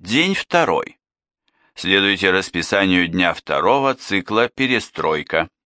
День второй. Следуйте расписанию дня второго цикла «Перестройка».